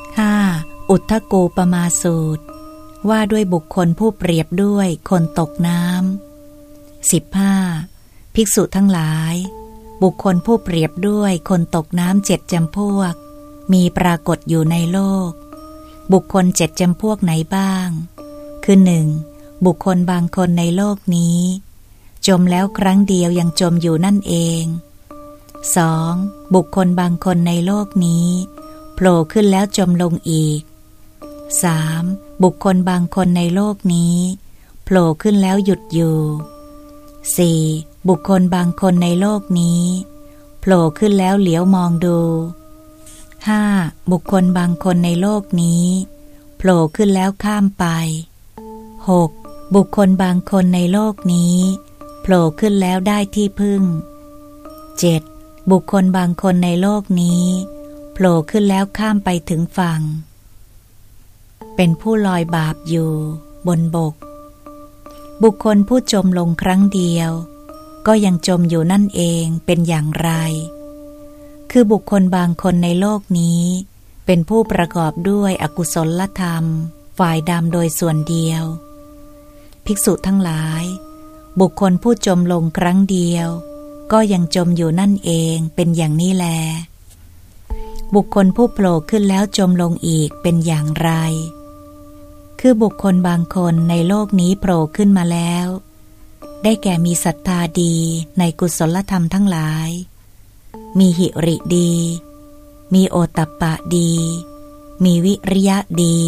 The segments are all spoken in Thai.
5. อุทธกูปมาสูตร ว่าด้วยบุคคลผู้เปรียบด้วยคนตกน้ำ 15. ภิกษุทั้งหลาย บุคคลผู้เปรียบด้วยคนตกน้ำเจ็ดจำพวก มีปรากฏอยู่ในโลก บุคคลเจ็ดจำพวกไหนบ้าง คือหนึ่งบุคคลบางคนในโลกนี้ จมแล้วครั้งเดียวยังจมอยู่นั่นเอง 2. บุคคลบางคนในโลกนี้ ผล่ขึ้นแล้วจมลงอีก 3. บุคคลบางคนในโลกนี้โผล่ขึ้นแล้วหยุดอยู่ 4. บุคคลบางคนในโลกนี้โผล่ขึ้นแล้วเหลียวมองดู 5. บุคคลบางคนในโลกนี้โผล่ขึ้นแล้วข้ามไป 6. บุคคลบางคนในโลกนี้โผล่ขึ้นแล้วได้ที่พึ่ง 7. บุคคลบางคนในโลกนี้ ล่ขึ้นแล้วข้ามไปถึงฝั่ง เป็นผู้ลอยบาปอยู่บนบก บุคคลผู้จมลงครั้งเดียว ก็ยังจมอยู่นั่นเองเป็นอย่างไร คือบุคคลบางคนในโลกนี้ เป็นผู้ประกอบด้วยอกุศลธรรม ฝ่ายดำโดยส่วนเดียว ภิกษุทั้งหลาย บุคคลผู้จมลงครั้งเดียว ก็ยังจมอยู่นั่นเองเป็นอย่างนี้แล บุคคลผู้โผล่ขึ้นแล้วจมลงอีกเป็นอย่างไร คือบุคคลบางคนในโลกนี้โผล่ขึ้นมาแล้ว ได้แก่มีศรัทธาดีในกุศลธรรมทั้งหลาย มีหิริดี มีโอตัปปะดี มีวิริยะดี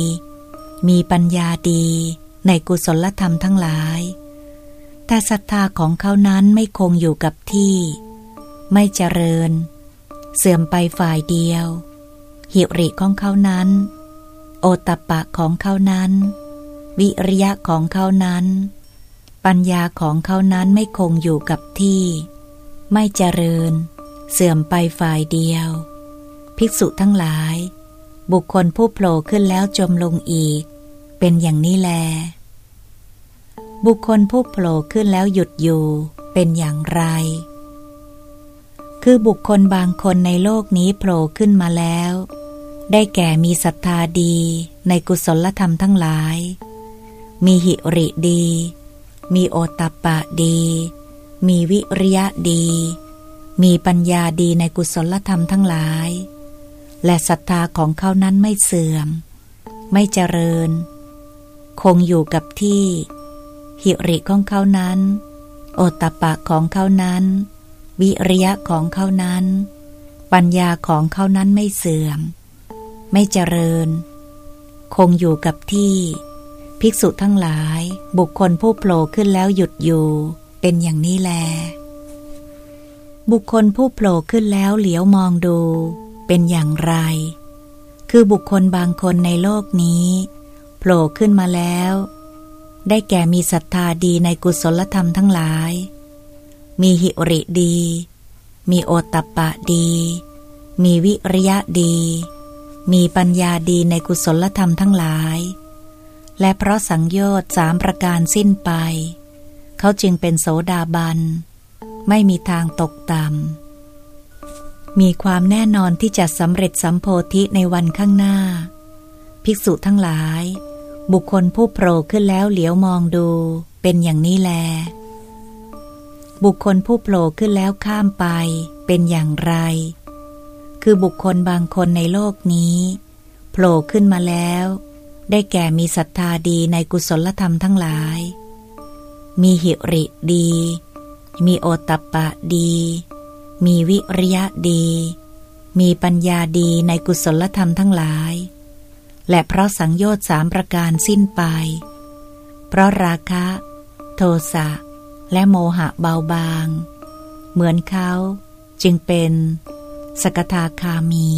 มีปัญญาดีในกุศลธรรมทั้งหลาย แต่ศรัทธาของเขานั้นไม่คงอยู่กับที่ ไม่เจริญ เสื่อมไปฝ่ายเดียว หิริของเขานั้น โอตปะของเขานั้น วิริยะของเขานั้น ปัญญาของเขานั้นไม่คงอยู่กับที่ ไม่เจริญ เสื่อมไปฝ่ายเดียว ภิกษุทั้งหลาย บุคคลผู้โผล่ขึ้นแล้วจมลงอีก เป็นอย่างนี้แล บุคคลผู้โผล่ขึ้นแล้วหยุดอยู่เป็นอย่างไร คือบุคคลบางคนในโลกนี้โผล่ขึ้นมาแล้ว ได้แก่มีศรัทธาดีในกุศลธรรมทั้งหลาย มีหิริดี มีโอตปปะดี มีวิริยะดี มีปัญญาดีในกุศลธรรมทั้งหลาย และศรัทธาของเขานั้นไม่เสื่อม ไม่เจริญ คงอยู่กับที่ หิริของเขานั้น โอตปปะของเขานั้น วิริยะของเขานั้น ปัญญาของเขานั้นไม่เสื่อม ไม่เจริญ คงอยู่กับที่ ภิกษุทั้งหลายบุคคลผู้โผล่ขึ้นแล้วหยุดอยู่ เป็นอย่างนี้แล บุคคลผู้โผล่ขึ้นแล้วเหลียวมองดู เป็นอย่างไร คือบุคคลบางคนในโลกนี้โผล่ขึ้นมาแล้ว ได้แก่มีศรัทธาดีในกุศลธรรมทั้งหลาย มีหิริดี มีโอตตปปะดี มีวิริยะดี มีปัญญาดีในกุศลธรรมทั้งหลาย และเพราะสังโยชน์สามประการสิ้นไป เขาจึงเป็นโสดาบัน ไม่มีทางตกต่ำ มีความแน่นอนที่จะสำเร็จสัมโพธิในวันข้างหน้า ภิกษุทั้งหลาย บุคคลผู้โผล่ขึ้นแล้วเหลียวมองดูเป็นอย่างนี้แล บุคคลผู้โผล่ขึ้นแล้วข้ามไปเป็นอย่างไร คือบุคคลบางคนในโลกนี้โผล่ขึ้นมาแล้ว ได้แก่มีศรัทธาดีในกุศลธรรมทั้งหลาย มีหิริดี มีโอตปะดี มีวิริยะดี มีปัญญาดีในกุศลธรรมทั้งหลาย และเพราะสังโยชน์สามประการสิ้นไป เพราะราคะ โทสะ และโมหะเบาบาง เหมือนเขาจึงเป็น สกทาคามี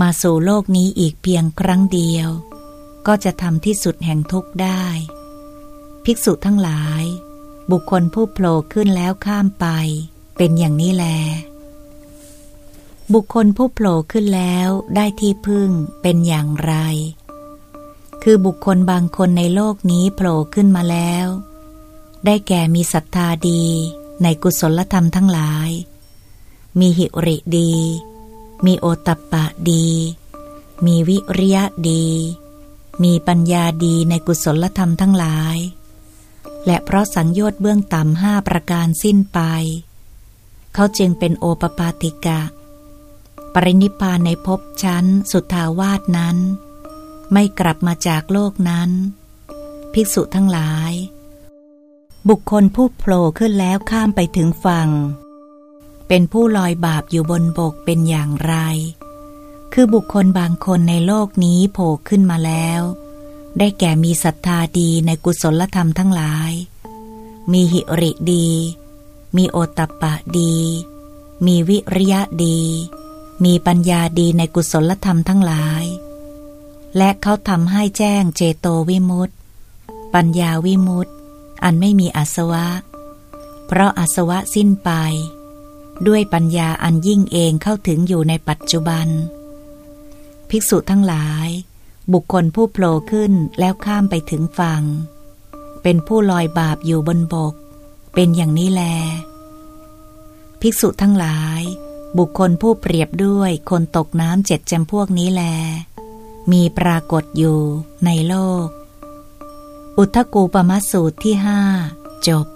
มาสู่โลกนี้อีกเพียงครั้งเดียว ก็จะทำที่สุดแห่งทุกข์ได้ ภิกษุทั้งหลาย บุคคลผู้โผล่ขึ้นแล้วข้ามไป เป็นอย่างนี้แล บุคคลผู้โผล่ขึ้นแล้วได้ที่พึ่งเป็นอย่างไร คือบุคคลบางคนในโลกนี้โผล่ขึ้นมาแล้ว ได้แก่มีศรัทธาดีในกุศลธรรมทั้งหลาย มีหิริดี มีโอตัปปะดี มีวิริยะดี มีปัญญาดีในกุศลธรรมทั้งหลาย และเพราะสังโยชน์เบื้องต่ำห้าประการสิ้นไป เขาจึงเป็นโอปปาติกะ ปรินิพานในภพชั้นสุทาวาสนั้น ไม่กลับมาจากโลกนั้น ภิกษุทั้งหลาย บุคคลผู้โผล่ขึ้นแล้วข้ามไปถึงฝั่ง เป็นผู้ลอยบาปอยู่บนบกเป็นอย่างไร คือบุคคลบางคนในโลกนี้โผล่ขึ้นมาแล้ว ได้แก่มีศรัทธาดีในกุศลธรรมทั้งหลาย มีหิริดี มีโอตปปะดี มีวิริยะดี มีปัญญาดีในกุศลธรรมทั้งหลาย และเขาทำให้แจ้งเจโตวิมุตติ ปัญญาวิมุตติ อันไม่มีอาสวะ เพราะอาสวะสิ้นไป ด้วยปัญญาอันยิ่งเองเข้าถึงอยู่ในปัจจุบัน ภิกษุทั้งหลาย บุคคลผู้โผล่ขึ้นแล้วข้ามไปถึงฝั่ง เป็นผู้ลอยบาปอยู่บนบก เป็นอย่างนี้แล ภิกษุทั้งหลาย บุคคลผู้เปรียบด้วยคนตกน้ำเจ็ดจำพวกนี้แล มีปรากฏอยู่ในโลก อุทกูปมสูตรที่ห้าจบ